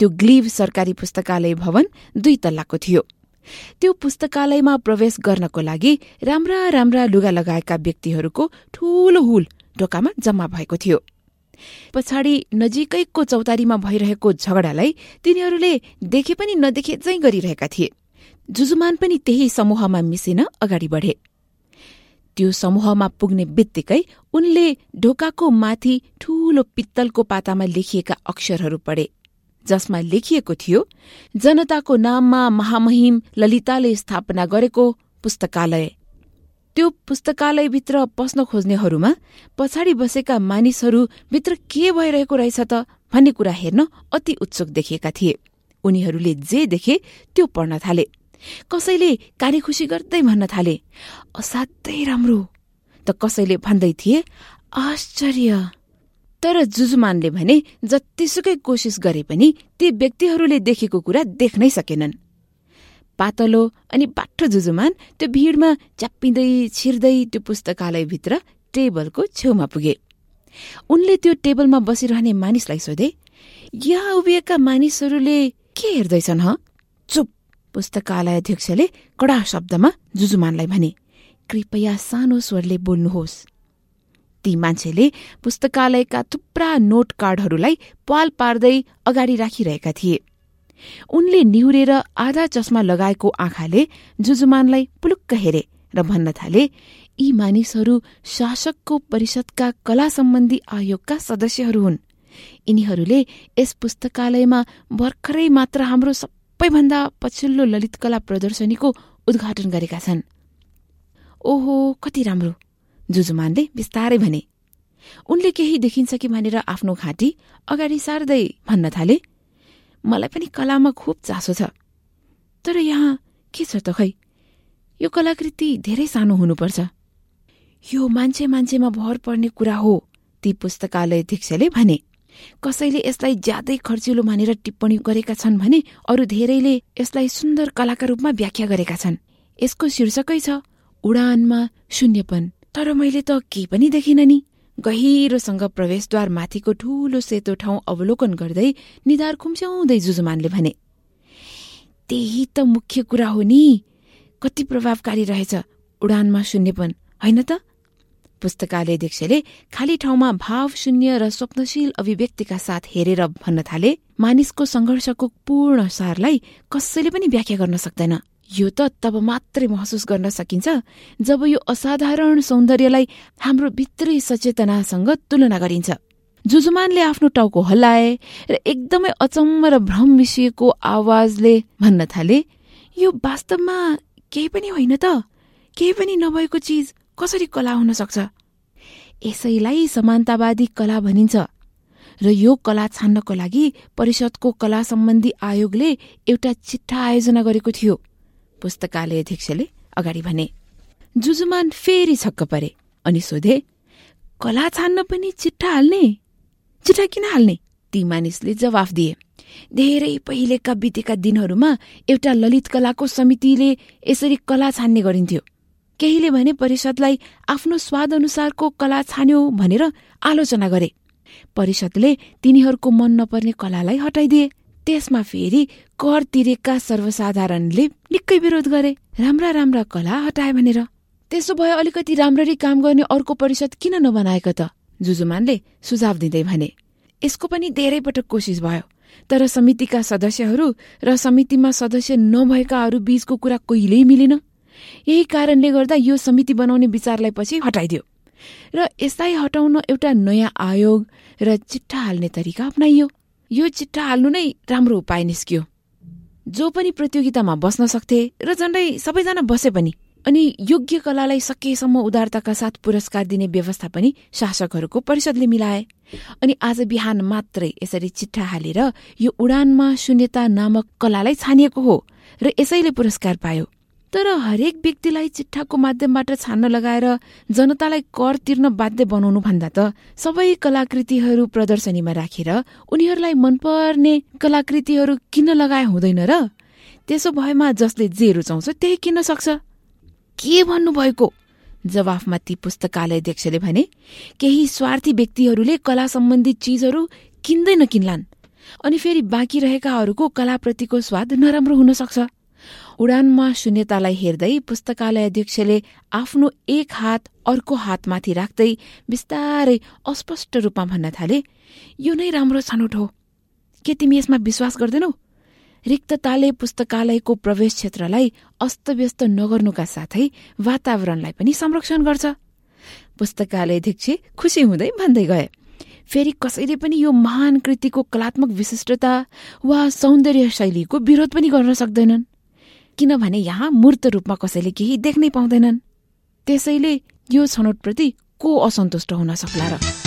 त्यो ग्लिभ सरकारी पुस्तकालय भवन दुई तल्लाको थियो। त्यो पुस्तकालयमा प्रवेश गर्नको लागि राम्रा राम्रा लुगा लगाएका व्यक्तिहरूको ठूलो हुल ढोकामा जम्मा भएको थियो। पछाडि नजिकैको चौतारीमा भइरहेको झगडालाई तिनीहरूले देखे पनि नदेखे चाहिँ गरिरहेका थिए। जुजुमान पनि त्यही समूहमा मिसिन अगाडि बढे। त्यो समूहमा पुग्ने बित्तिकै उनले ढोकाको माथि ठूलो पित्तलको पातामा लेखिएका अक्षरहरू पढे। जसमा लेखिएको थियो जनताको नाममा महामहिम ललिताले स्थापना गरेको पुस्तकालय। त्यो पुस्तकालयभित्र पस्न खोज्नेहरूमा पछाडि बसेका मानिसहरू भित्र के भइरहेको रहेछ त भन्ने कुरा हेर्न अति उत्सुक देखिएका थिए। उनीहरूले जे देखे त्यो पढ्न थाले। कसैले काने खुसी गर्दै भन्न थाले असाध्यै राम्रो। त कसैले भन्दै थिए आश्चर्य! तर जुजुमानले भने जतिसुकै कोसिस गरे पनि ती व्यक्तिहरूले देखेको कुरा देख्नै सकेनन्। पातलो अनि बाठो जुजुमान त्यो भीड़मा च्याप्पिँदै छिर्दै त्यो पुस्तकालयभित्र टेबलको छेउमा पुगे। उनले त्यो टेबलमा बसिरहने मानिसलाई सोधे यहाँ उभिएका मानिसहरूले के हेर्दैछन् ह? चुप! पुस्तकालय अध्यक्षले कडा शब्दमा जुजुमानलाई भने कृपया सानो स्वरले बोल्नुहोस्। ती मान्छेले पुस्तकालयका थुप्रा नोट कार्डहरूलाई पाल पार्दै अगाडि राखिरहेका थिए। उनले निहुरेर आधा चस्मा लगाएको आँखाले जुजुमानलाई पुलुक्क हेरे र भन्न थाले यी मानिसहरू शासकको परिषदका कला सम्बन्धी आयोगका सदस्यहरू हुन्। यिनीहरूले यस पुस्तकालयमा भर्खरै मात्र हाम्रो सबैभन्दा पछिल्लो ललित कला प्रदर्शनीको उद्घाटन गरेका छन्। ओहो कति राम्रो! जुजुमानले बिस्तारै भने उनले केही देखिन्छ कि भनेर आफ्नो घाँटी अगाडि सार्दै भन्न थाले? मलाई पनि कलामा खुब चासो छ। तर यहाँ के छ त खै? यो कलाकृति धेरै सानो हुनुपर्छ। यो मान्छे मान्छेमा भर पर्ने कुरा हो ती पुस्तकालय अध्यक्षले भने। कसैले यसलाई ज्यादै खर्चिलो मानेर टिप्पणी गरेका छन् भने अरू धेरैले यसलाई सुन्दर कलाका रूपमा व्याख्या गरेका छन्। यसको शीर्षकै छ उडानमा शून्यपन। तर मैले त केही पनि देखिन नि। गहिरोसँग प्रवेशद्वार माथिको ठूलो सेतो ठाउँ अवलोकन गर्दै निधार खुम्स्याउँदै जुजुमानले भने त्यही त मुख्य कुरा हो नि। कति प्रभावकारी रहेछ। उडानमा शून्यपन होइन त? पुस्तकालय अध्यक्षले खाली ठाउँमा भाव शून्य र स्वप्नशील अभिव्यक्तिका साथ हेरेर भन्न थाले मानिसको संघर्षको पूर्ण सारलाई कसैले पनि व्याख्या गर्न सक्दैन। यो त तब मात्रै महसुस गर्न सकिन्छ जब यो असाधारण सौन्दर्यलाई हाम्रो भित्री सचेतनासँग तुलना गरिन्छ। जुजुमानले आफ्नो टाउको हल्लाए र एकदमै अचम्म र भ्रम मिसिएको आवाजले भन्न थाले यो वास्तवमा केही पनि होइन त? केही पनि नभएको चिज कसरी कला हुन सक्छ? यसैलाई समानतावादी कला भनिन्छ र यो कला छान्नको लागि परिषदको कला सम्बन्धी आयोगले एउटा चिट्ठा आयोजना गरेको थियो। पुस्तकालय अध्यक्षले अगाडि भने जुजुमान फेरि छक्क परे अनि सोधे कला छान्न पनि चिट्ठा हाल्ने? चिट्ठा किन हाल्ने? ती मानिसले जवाफ दिए धेरै पहिलेका बितेका दिनहरूमा एउटा ललित कलाको समितिले यसरी कला छान्ने गरिन्थ्यो। केहीले भने परिषदलाई आफ्नो स्वाद अनुसारको कला छान्यो भनेर आलोचना गरे। परिषदले तिनीहरूको मन नपर्ने कलालाई हटाइदिए। त्यसमा फेरि कर तिरेका सर्वसाधारणले निकै विरोध गरे। राम्रा राम्रा कला हटाए भनेर। त्यसो भए अलिकति राम्ररी काम गर्ने अर्को परिषद किन नबनाएको त? जुजुमानले सुझाव दिँदै भने यसको पनि धेरै पटक कोसिस भयो तर समितिका सदस्यहरू र समितिमा सदस्य नभएकाहरू बीचको कुरा कहिल्यै मिलेन। यही कारणले गर्दा यो समिति बनाउने विचारलाई पछि हटाइदियो। र यसलाई हटाउन एउटा नयाँ आयोग र चिट्ठा हाल्ने तरिका अप्नाइयो। यो चिट्ठा हाल्नु नै राम्रो उपाय निस्कियो। जो पनि प्रतियोगितामा बस्न सक्थे र झण्डै सबैजना बसे पनि अनि योग्य कलालाई सकेसम्म उदारताका साथ पुरस्कार दिने व्यवस्था पनि शासकहरूको परिषदले मिलाए। अनि आज बिहान मात्रै यसरी चिट्ठा हालेर यो उडानमा शून्यता नामक कलालाई छानिएको हो र यसैले पुरस्कार पायो। तर हरेक व्यक्तिलाई चिट्ठाको माध्यमबाट छान्न लगाएर जनतालाई कर तिर्न बाध्य बनाउनु भन्दा त सबै कलाकृतिहरू प्रदर्शनीमा राखेर उनीहरूलाई मनपर्ने कलाकृतिहरू किन लगाए हुँदैन र? त्यसो भएमा जसले जे रुचाउँछ त्यही किन्न सक्छ। के भन्नुभएको? जवाफमा ती पुस्तकालय अध्यक्षले भने केही स्वार्थी व्यक्तिहरूले कला सम्बन्धी चिजहरू किन्दै नकिन्लान्। अनि फेरि बाँकी रहेकाहरूको कलाप्रतिको स्वाद नराम्रो हुन सक्छ। उडानमा शून्यतालाई हेर्दै पुस्तकालय अध्यक्षले आफ्नो एक हात अर्को हातमाथि राख्दै बिस्तारै अस्पष्ट रूपमा भन्न थाले यो नै राम्रो छनौट हो। के तिमी यसमा विश्वास गर्दैनौ? रिक्तताले पुस्तकालयको प्रवेश क्षेत्रलाई अस्तव्यस्त नगर्नुका साथै वातावरणलाई पनि संरक्षण गर्छ। पुस्तकालय अध्यक्ष खुसी हुँदै भन्दै गए फेरि कसैले पनि यो महान कृतिको कलात्मक विशिष्टता वा सौन्दर्य शैलीको विरोध पनि गर्न सक्दैनन्। किनभने यहाँ मूर्त रूपमा कसैले केही देख्नै पाउँदैनन्। त्यसैले यो छनौटप्रति को असन्तुष्ट हुन सक्ला र?